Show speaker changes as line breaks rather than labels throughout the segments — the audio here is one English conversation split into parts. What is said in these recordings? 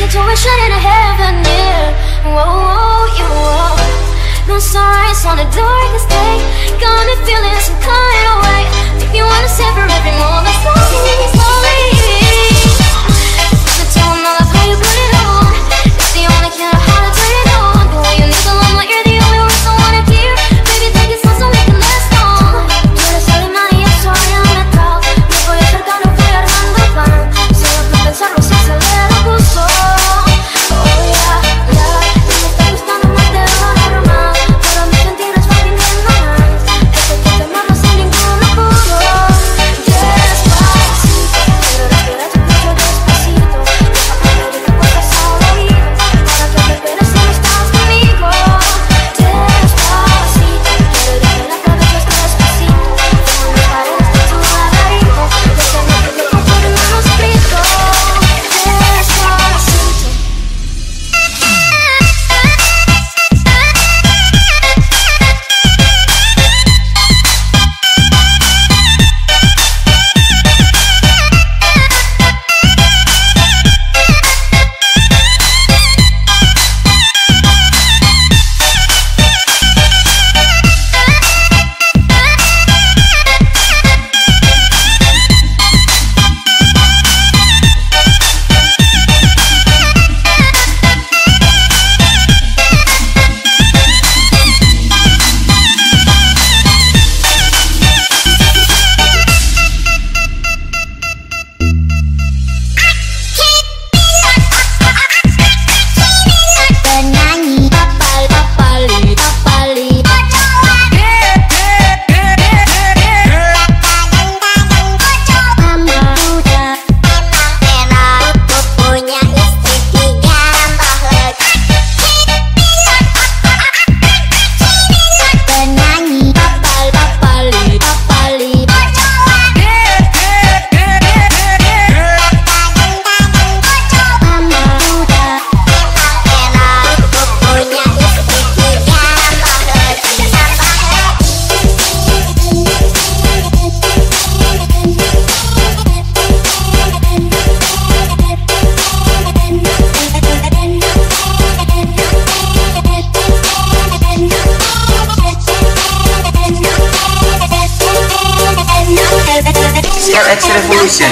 situation in heaven, yeah Whoa, whoa, you, whoa. No sunrise on the darkest day Got me feeling
X Revolution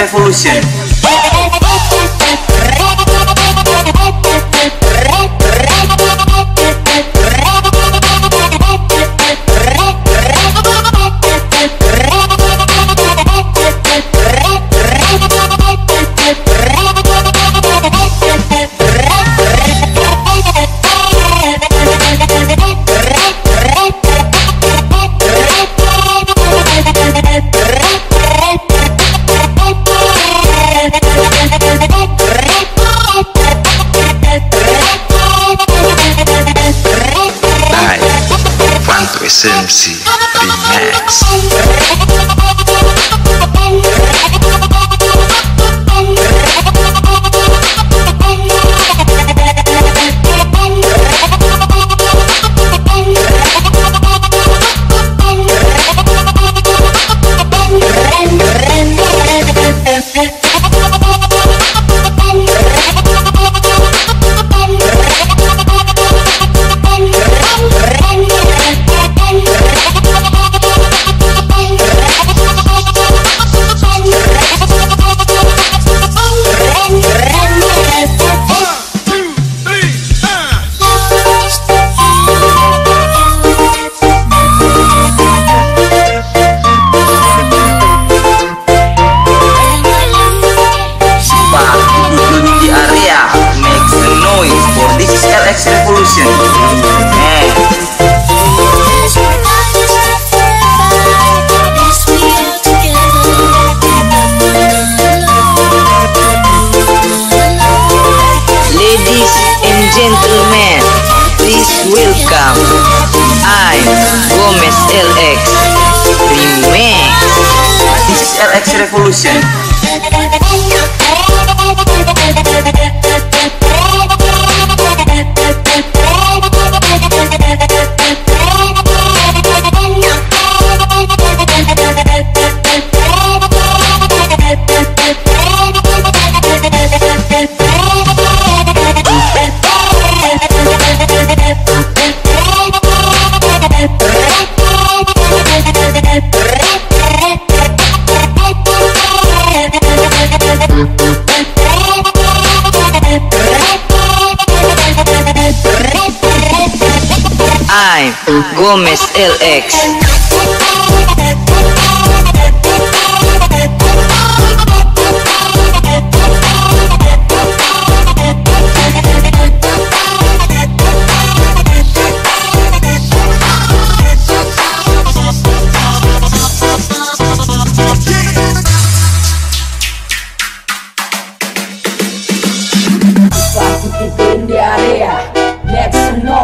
Revolution
I Gomez LX Remix
This is LX Revolution.
Gómez LX.
Next to no.